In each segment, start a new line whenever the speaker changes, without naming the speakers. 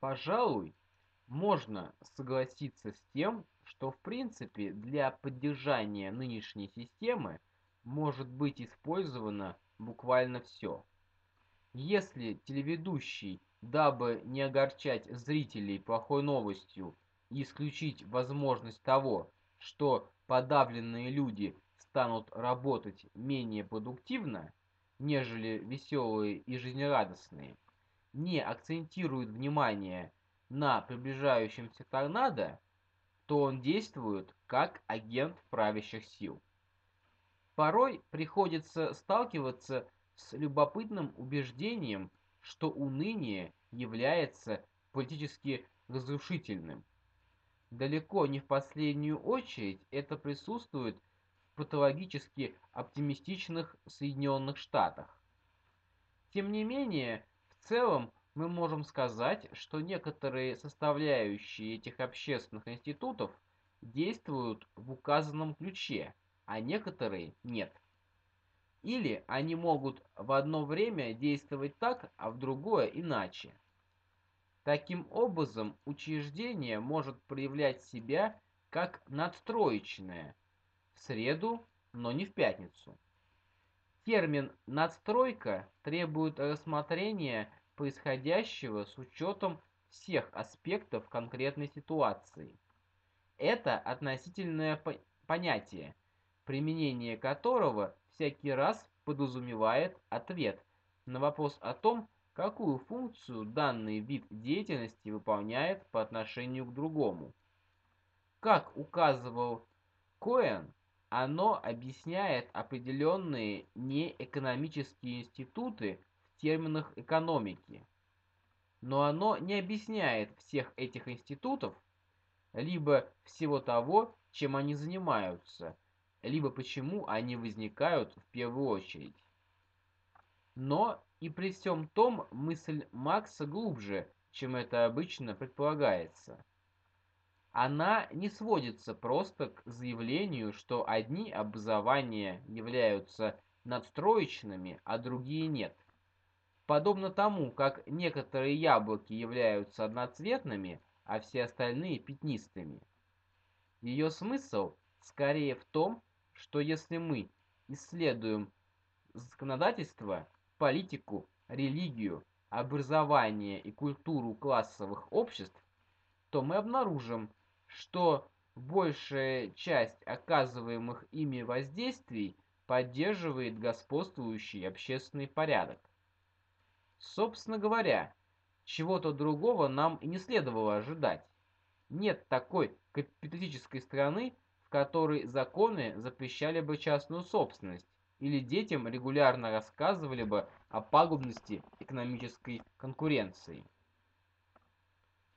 Пожалуй, можно согласиться с тем, что в принципе для поддержания нынешней системы может быть использовано буквально все. Если телеведущий, дабы не огорчать зрителей плохой новостью и исключить возможность того, что подавленные люди станут работать менее продуктивно, нежели веселые и жизнерадостные, не акцентирует внимание на приближающемся торнадо, то он действует как агент правящих сил. Порой приходится сталкиваться с любопытным убеждением, что уныние является политически разрушительным. Далеко не в последнюю очередь это присутствует в патологически оптимистичных Соединенных Штатах. Тем не менее, целом мы можем сказать, что некоторые составляющие этих общественных институтов действуют в указанном ключе, а некоторые нет. Или они могут в одно время действовать так, а в другое иначе. Таким образом, учреждение может проявлять себя как надстроечное в среду, но не в пятницу. Термин «надстройка» требует рассмотрения происходящего с учетом всех аспектов конкретной ситуации. Это относительное понятие, применение которого всякий раз подразумевает ответ на вопрос о том, какую функцию данный вид деятельности выполняет по отношению к другому. Как указывал Коэн, оно объясняет определенные неэкономические институты терминах экономики. Но оно не объясняет всех этих институтов, либо всего того, чем они занимаются, либо почему они возникают в первую очередь. Но и при всем том мысль Макса глубже, чем это обычно предполагается. Она не сводится просто к заявлению, что одни образования являются надстроечными, а другие нет. Подобно тому, как некоторые яблоки являются одноцветными, а все остальные пятнистыми. Ее смысл скорее в том, что если мы исследуем законодательство, политику, религию, образование и культуру классовых обществ, то мы обнаружим, что большая часть оказываемых ими воздействий поддерживает господствующий общественный порядок. Собственно говоря, чего-то другого нам и не следовало ожидать. Нет такой капиталистической страны, в которой законы запрещали бы частную собственность, или детям регулярно рассказывали бы о пагубности экономической конкуренции.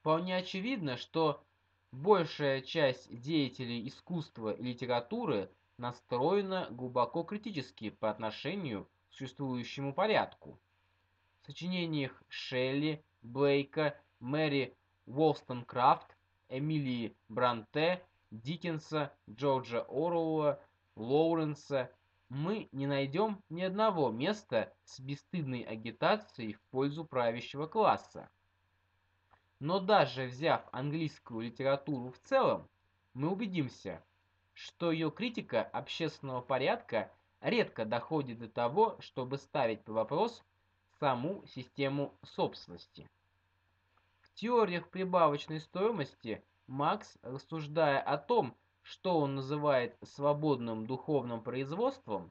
Вполне очевидно, что большая часть деятелей искусства и литературы настроена глубоко критически по отношению к существующему порядку в сочинениях Шелли, Блейка, Мэри Уолстонкрафт, Эмилии Бранте, Диккенса, Джорджа Оруэлла, Лоуренса мы не найдем ни одного места с бесстыдной агитацией в пользу правящего класса. Но даже взяв английскую литературу в целом, мы убедимся, что ее критика общественного порядка редко доходит до того, чтобы ставить вопрос саму систему собственности. В теориях прибавочной стоимости Макс, рассуждая о том, что он называет свободным духовным производством,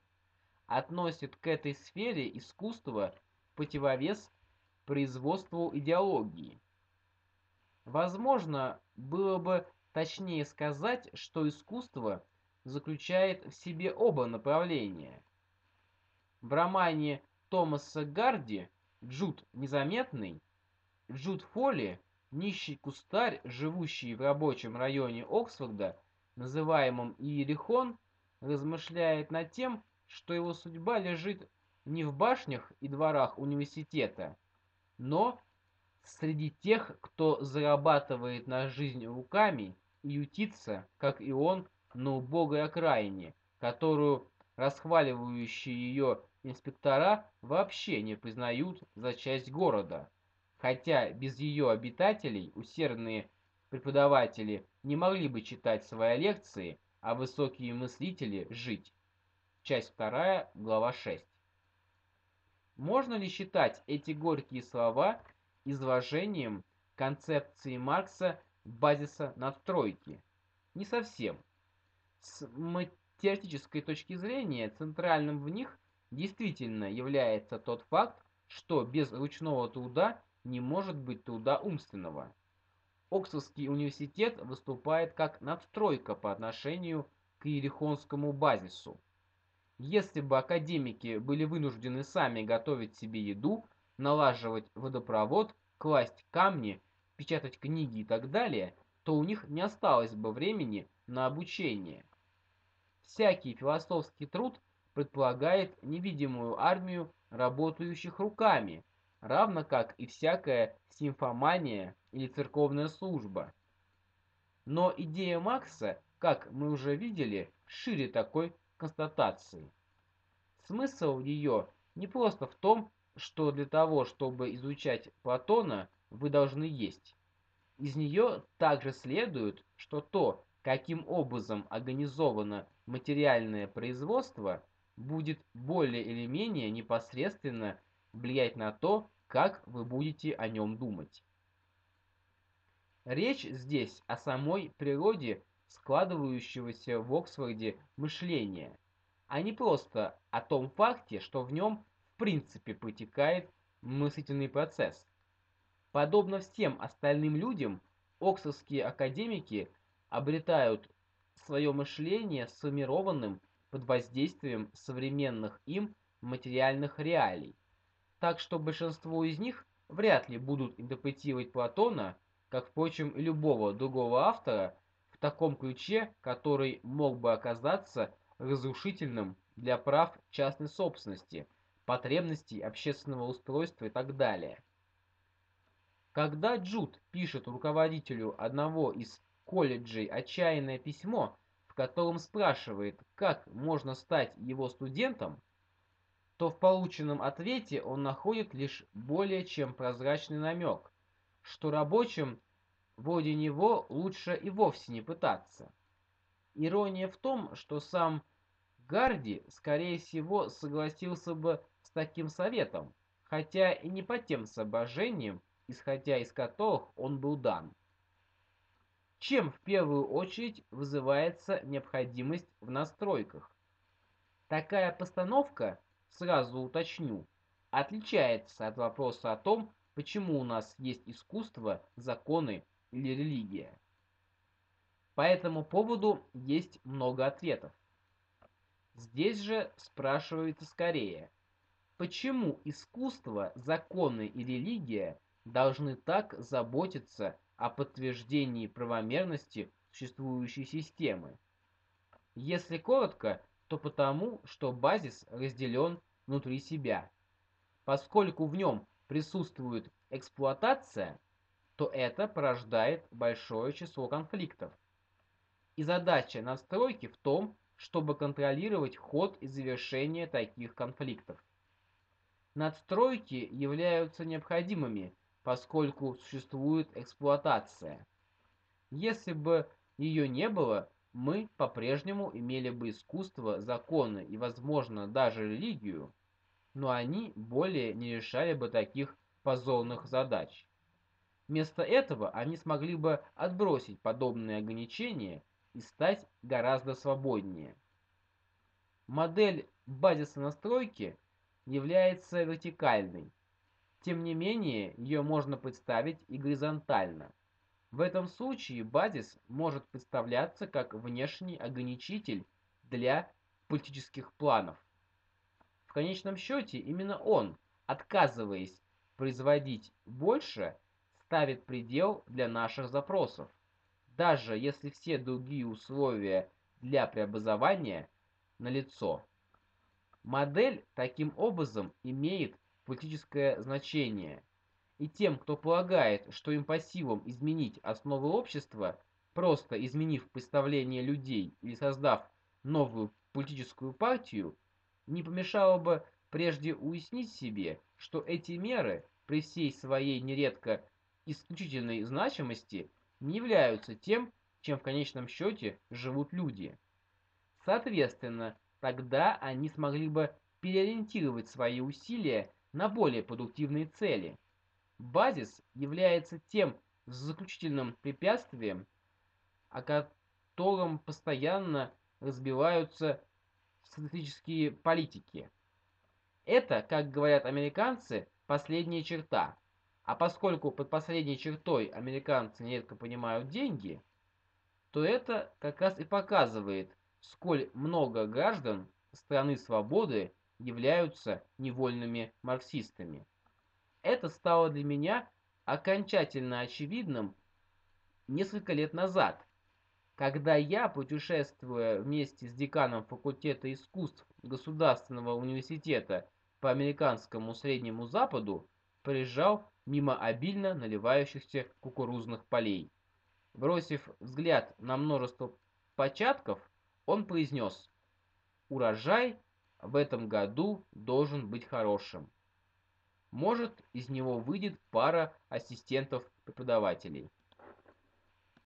относит к этой сфере искусства противовес производству идеологии. Возможно, было бы точнее сказать, что искусство заключает в себе оба направления. В романе Томаса Гарди, Джуд Незаметный, Джуд Фолли, нищий кустарь, живущий в рабочем районе Оксфорда, называемом Иерихон, размышляет над тем, что его судьба лежит не в башнях и дворах университета, но среди тех, кто зарабатывает на жизнь руками и ютится, как и он, на убогой окраине, которую расхваливающие ее инспектора вообще не признают за часть города, хотя без ее обитателей усердные преподаватели не могли бы читать свои лекции, а высокие мыслители жить. Часть 2, глава 6. Можно ли считать эти горькие слова изложением концепции Маркса базиса надстройки? Не совсем. С теоретической точки зрения центральным в них действительно является тот факт, что без ручного труда не может быть труда умственного. Оксфордский университет выступает как надстройка по отношению к Иерихонскому базису. Если бы академики были вынуждены сами готовить себе еду, налаживать водопровод, класть камни, печатать книги и так далее, то у них не осталось бы времени на обучение. Всякий философский труд предполагает невидимую армию работающих руками, равно как и всякая симфомания или церковная служба. Но идея Макса, как мы уже видели, шире такой констатации. Смысл ее не просто в том, что для того, чтобы изучать Платона, вы должны есть. Из нее также следует, что то, каким образом организовано материальное производство, будет более или менее непосредственно влиять на то, как вы будете о нем думать. Речь здесь о самой природе складывающегося в Оксфорде мышления, а не просто о том факте, что в нем в принципе протекает мыслительный процесс. Подобно всем остальным людям, оксфордские академики обретают свое мышление сформированным под воздействием современных им материальных реалий. Так что большинство из них вряд ли будут интерпретировать Платона, как, впрочем, любого другого автора, в таком ключе, который мог бы оказаться разрушительным для прав частной собственности, потребностей общественного устройства и так далее. Когда Джуд пишет руководителю одного из колледжей отчаянное письмо, котором спрашивает, как можно стать его студентом, то в полученном ответе он находит лишь более чем прозрачный намек, что рабочим вроде него лучше и вовсе не пытаться. Ирония в том, что сам Гарди, скорее всего, согласился бы с таким советом, хотя и не по тем соображениям, исходя из которых он был дан. Чем в первую очередь вызывается необходимость в настройках? Такая постановка, сразу уточню, отличается от вопроса о том, почему у нас есть искусство, законы или религия. По этому поводу есть много ответов. Здесь же спрашивается скорее, почему искусство, законы и религия должны так заботиться о подтверждении правомерности существующей системы. Если коротко, то потому, что базис разделен внутри себя. Поскольку в нем присутствует эксплуатация, то это порождает большое число конфликтов. И задача настройки в том, чтобы контролировать ход и завершение таких конфликтов. Надстройки являются необходимыми, поскольку существует эксплуатация. Если бы ее не было, мы по-прежнему имели бы искусство, законы и, возможно, даже религию, но они более не решали бы таких позорных задач. Вместо этого они смогли бы отбросить подобные ограничения и стать гораздо свободнее. Модель базиса настройки является вертикальной. Тем не менее, ее можно представить и горизонтально. В этом случае базис может представляться как внешний ограничитель для политических планов. В конечном счете, именно он, отказываясь производить больше, ставит предел для наших запросов даже если все другие условия для преобразования налицо. Модель таким образом имеет политическое значение, и тем, кто полагает, что им по силам изменить основы общества, просто изменив представление людей или создав новую политическую партию, не помешало бы прежде уяснить себе, что эти меры при всей своей нередко исключительной значимости не являются тем, чем в конечном счете живут люди. Соответственно, тогда они смогли бы переориентировать свои усилия на более продуктивные цели. Базис является тем заключительным препятствием, о котором постоянно разбиваются стратегические политики. Это, как говорят американцы, последняя черта. А поскольку под последней чертой американцы нередко понимают деньги, то это как раз и показывает, сколь много граждан страны свободы являются невольными марксистами. Это стало для меня окончательно очевидным несколько лет назад, когда я, путешествуя вместе с деканом факультета искусств Государственного университета по американскому Среднему Западу, проезжал мимо обильно наливающихся кукурузных полей. Бросив взгляд на множество початков, он произнес «Урожай в этом году должен быть хорошим. Может, из него выйдет пара ассистентов преподавателей».